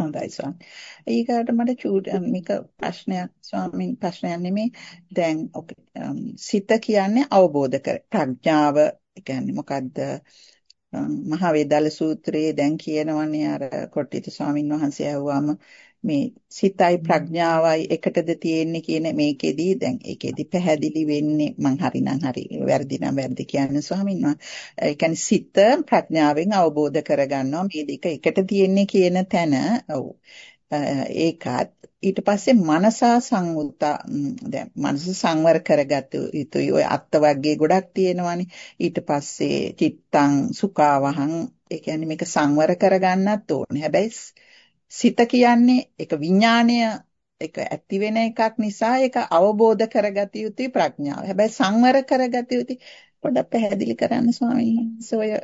හොඳයි ස්වාමී. ඊගාට මට මේක ප්‍රශ්නයක් ස්වාමීන් ප්‍රශ්නයක් නෙමෙයි. දැන් සිත කියන්නේ අවබෝධ කර ප්‍රඥාව කියන්නේ මොකද්ද? මහා වේදාල සූත්‍රයේ දැන් කියනවනේ අර කොට්ටිත ස්වාමින් වහන්සේ ඇහුවාම මේ සිතයි ප්‍රඥාවයි එකටද තියෙන්නේ කියන මේකෙදි දැන් ඒකෙදි පැහැදිලි වෙන්නේ මං හරිනම් හරි වැරදි නම් වැරදි කියන්නේ ස්වාමීන් වහන්සේ. ඒ කියන්නේ සිත ප්‍රඥාවෙන් අවබෝධ කරගන්නවා මේ දෙක එකට තියෙන්නේ කියන තැන. ඔව්. ඒකත් ඊට පස්සේ මනසා සංඋත්තා දැන් මනස සංවර කරගත යුතුයි ඔය අත්ත වර්ගයේ ගොඩක් තියෙනවානේ ඊට පස්සේ චිත්තං සුඛාවහං ඒ කියන්නේ මේක සංවර කරගන්නත් ඕනේ හැබැයි සිත කියන්නේ ඒක විඥාණය ඒක ඇති වෙන එකක් නිසා ඒක අවබෝධ කරගත යුතුයි ප්‍රඥාව. හැබැයි සංවර කරගත යුතුයි. පොඩ්ඩක් පැහැදිලි කරන්න ස්වාමීන් වහන්සේ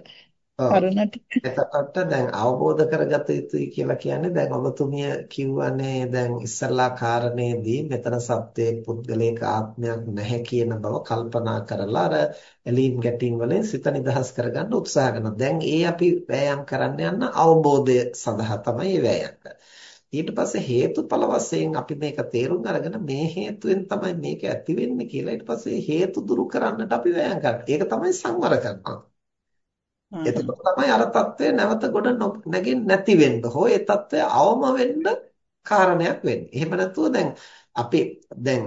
ඔය කරුණ ටික. එතකොට දැන් අවබෝධ කරගත යුතුයි කියලා කියන්නේ දැන් ඔබතුමිය කිව්වනේ දැන් ඉස්සල්ලා කාරණේදී මෙතන සත්‍යයේ පුද්ගලික ආත්මයක් නැහැ කියන බව කල්පනා කරලා අර එලීම් ගැටීම් වලින් සිත නිදහස් කරගන්න උත්සාහ කරනවා. දැන් ඒ අපි වෑයම් කරන්න යන අවබෝධය සඳහා තමයි වෑයම් ඊට පස්සේ හේතුඵල වශයෙන් අපි මේක තේරුම් අරගෙන මේ හේතුවෙන් තමයි මේක ඇති වෙන්නේ කියලා ඊට පස්සේ හේතු දුරු කරන්නට අපි වෑයම් කරනවා. ඒක තමයි සංවර කරනවා. එතකොට තමයි අර తත්වය නැවත ගොඩ නැගෙන්නේ නැති වෙන්න හෝ ඒ తත්වය අවම වෙන්න කාරණයක් වෙන්නේ. එහෙම නැතුව දැන් අපි දැන්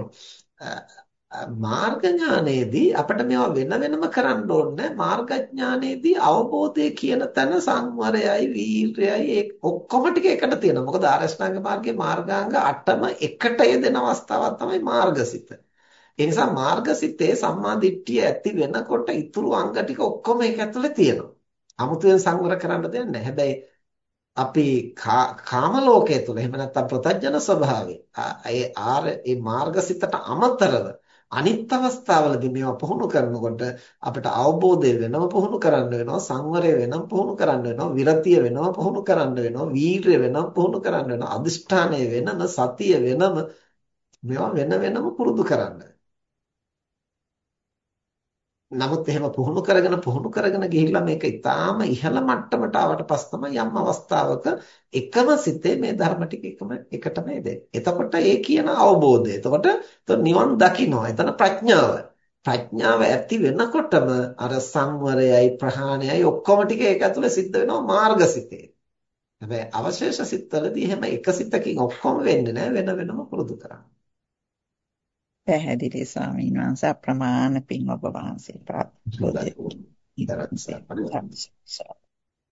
මාර්ග ඥානයේදී අපිට මේවා වෙන වෙනම කරන්න ඕනේ මාර්ග ඥානයේදී අවබෝධය කියන තැන සංවරයයි වීර්යයයි ඒ ඔක්කොම ටික එකට තියෙනවා. මොකද ආරෂ්ඨාංග මාර්ගයේ මාර්ගාංග 8ම එකට යෙදෙන අවස්ථාවක් තමයි මාර්ගසිත. ඒ නිසා මාර්ගසිතේ සම්මා දිට්ඨිය ඇති වෙනකොට ඊතුරු අංග ටික ඔක්කොම ඒක ඇතුලේ තියෙනවා. 아무තෙන් සංවර කරන්න දෙයක් නැහැ. හැබැයි අපි කාම ලෝකයේ තුල එහෙම නැත්නම් ප්‍රතඥන ස්වභාවයේ ඒ ආර ඒ මාර්ගසිතට අමතරව අනිත් අවස්ථාවලදී මේවා පුහුණු කරනකොට අපිට අවබෝධය වෙනම පුහුණු කරන්න වෙනවා සංවරය වෙනම පුහුණු කරන්න වෙනවා විරතිය වෙනම පුහුණු කරන්න වෙනවා වීරිය වෙනම පුහුණු කරන්න වෙනවා අදිෂ්ඨානය වෙනම සතිය වෙනම මේවා වෙන වෙනම පුරුදු කරන්න නමුත් එහෙම පුහුණු කරගෙන පුහුණු කරගෙන ගිහිල්ලා මේක ඊටාම ඉහළ මට්ටමට ආවට පස්ස තමයි යම් අවස්ථාවක එකම සිතේ මේ ධර්ම ටික එකම එකටම එදෙන්නේ. එතකොට ඒ කියන අවබෝධය. එතකොට නිවන් දකින්නවා. එතන ප්‍රඥාව. ප්‍රඥාව ඇති වෙනකොටම අර සංවරයයි ප්‍රහාණයයි ඔක්කොම ටික ඒක ඇතුලේ සිද්ධ වෙනවා මාර්ගසිතේ. හැබැයි අවශේෂ සිත්වලදී එහෙම එක සිතකින් ඔක්කොම වෙන්නේ නැහැ වෙන වෙනම පුරුදු කරන්න. පැහැදිලි ස්වාමීන් වහන්සේ අප්‍රමාණ පින් ඔබ වහන්සේ ප්‍රාර්ථනා